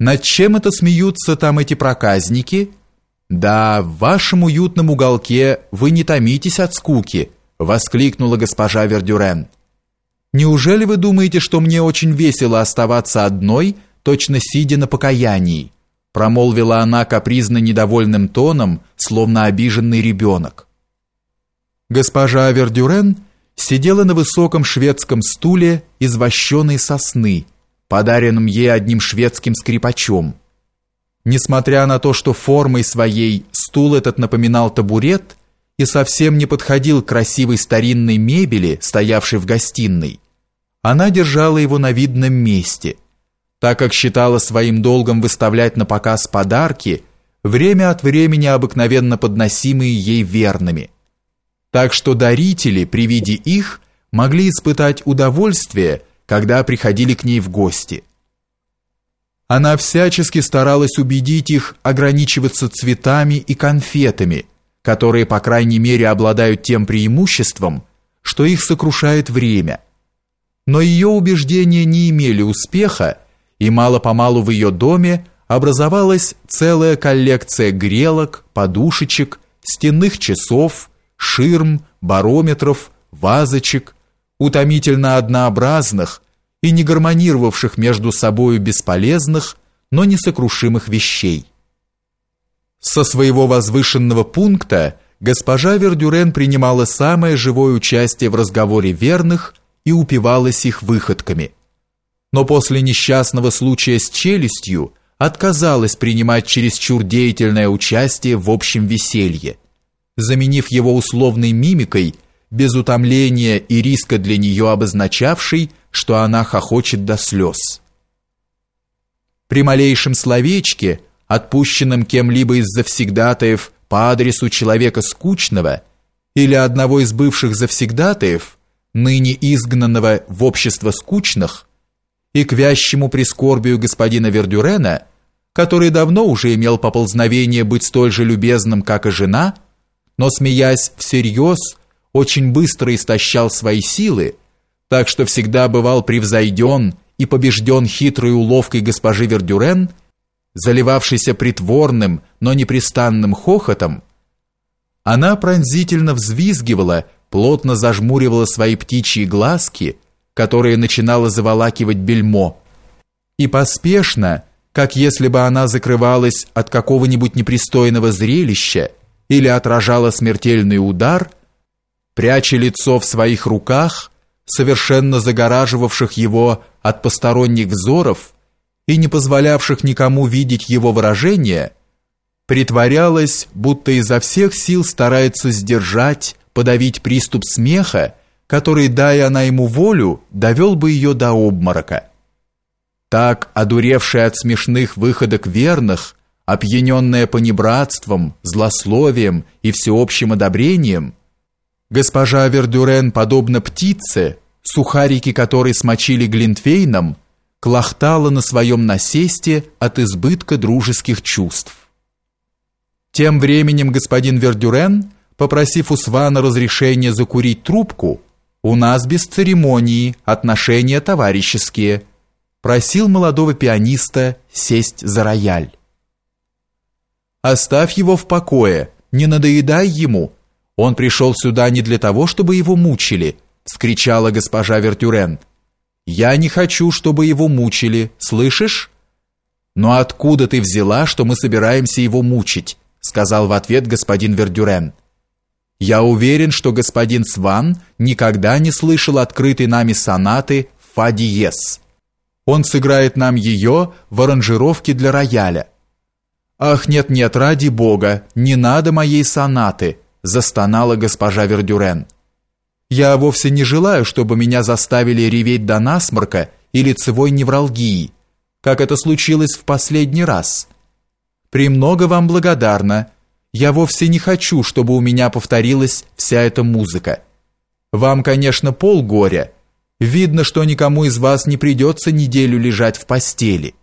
Над чем это смеются там эти проказники? Да, в вашем уютном уголке вы не томитесь от скуки, воскликнула госпожа Вердюрен. Неужели вы думаете, что мне очень весело оставаться одной, точно сидя на покаянии? промолвила она капризно недовольным тоном, словно обиженный ребенок. Госпожа Вердюрен сидела на высоком шведском стуле из вощеной сосны, подаренном ей одним шведским скрипачом. Несмотря на то, что формой своей стул этот напоминал табурет и совсем не подходил к красивой старинной мебели, стоявшей в гостиной, она держала его на видном месте, так как считала своим долгом выставлять на показ подарки, время от времени обыкновенно подносимые ей верными. Так что дарители при виде их могли испытать удовольствие – когда приходили к ней в гости. Она всячески старалась убедить их ограничиваться цветами и конфетами, которые, по крайней мере, обладают тем преимуществом, что их сокрушает время. Но ее убеждения не имели успеха, и мало-помалу в ее доме образовалась целая коллекция грелок, подушечек, стенных часов, ширм, барометров, вазочек, утомительно однообразных и не гармонировавших между собою бесполезных, но несокрушимых вещей. Со своего возвышенного пункта госпожа Вердюрен принимала самое живое участие в разговоре верных и упивалась их выходками. Но после несчастного случая с челюстью отказалась принимать чересчур деятельное участие в общем веселье, заменив его условной мимикой без утомления и риска для нее обозначавший, что она хохочет до слез. При малейшем словечке, отпущенном кем-либо из завсегдатаев по адресу человека скучного или одного из бывших завсегдатаев, ныне изгнанного в общество скучных, и к вящему прискорбию господина Вердюрена, который давно уже имел поползновение быть столь же любезным, как и жена, но, смеясь всерьез, очень быстро истощал свои силы, так что всегда бывал превзойден и побежден хитрой уловкой госпожи Вердюрен, заливавшейся притворным, но непрестанным хохотом, она пронзительно взвизгивала, плотно зажмуривала свои птичьи глазки, которые начинала заволакивать бельмо, и поспешно, как если бы она закрывалась от какого-нибудь непристойного зрелища или отражала смертельный удар – пряча лицо в своих руках, совершенно загораживавших его от посторонних взоров и не позволявших никому видеть его выражение, притворялась, будто изо всех сил старается сдержать, подавить приступ смеха, который, дая она ему волю, довел бы ее до обморока. Так, одуревшая от смешных выходок верных, опьяненная понебратством, злословием и всеобщим одобрением, Госпожа Вердюрен, подобно птице, сухарики которой смочили глинтвейном, клохтала на своем насесте от избытка дружеских чувств. Тем временем господин Вердюрен, попросив у Свана разрешения закурить трубку, у нас без церемонии, отношения товарищеские, просил молодого пианиста сесть за рояль. «Оставь его в покое, не надоедай ему», он пришел сюда не для того, чтобы его мучили, вскричала госпожа Вертюрен. Я не хочу, чтобы его мучили, слышишь? Но откуда ты взяла, что мы собираемся его мучить? сказал в ответ господин Вердюрен. Я уверен, что господин Сван никогда не слышал открытой нами сонаты фа диез. Он сыграет нам ее в аранжировке для рояля. Ах, нет, нет, ради бога, не надо моей сонаты застонала госпожа Вердюрен. Я вовсе не желаю, чтобы меня заставили реветь до насморка и лицевой невралгии, как это случилось в последний раз. Премного вам благодарна. Я вовсе не хочу, чтобы у меня повторилась вся эта музыка. Вам, конечно, полгоря. Видно, что никому из вас не придется неделю лежать в постели.